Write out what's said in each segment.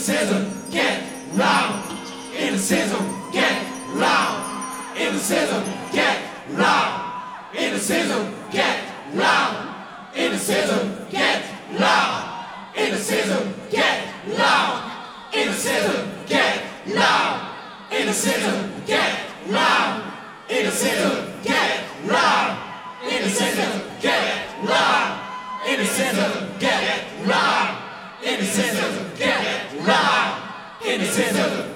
Cynicism, get loud. In the Cynicism, get loud. In the Cynicism, get loud. In the Cynicism, get loud. In the Cynicism, get loud. In the Cynicism, get loud. In the Cynicism, get loud. In the Cynicism, get loud. In the Cynicism, get loud. In the Cynicism, get loud. Cynicism, get loud. Cynicism, racism.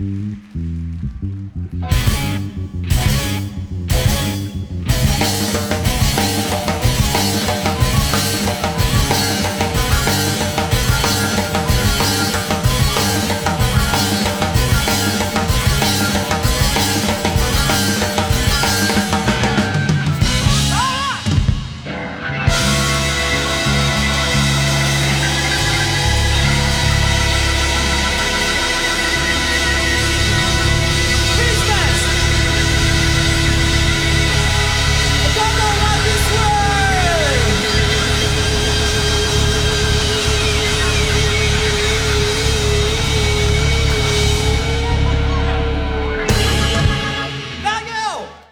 Mm-hmm.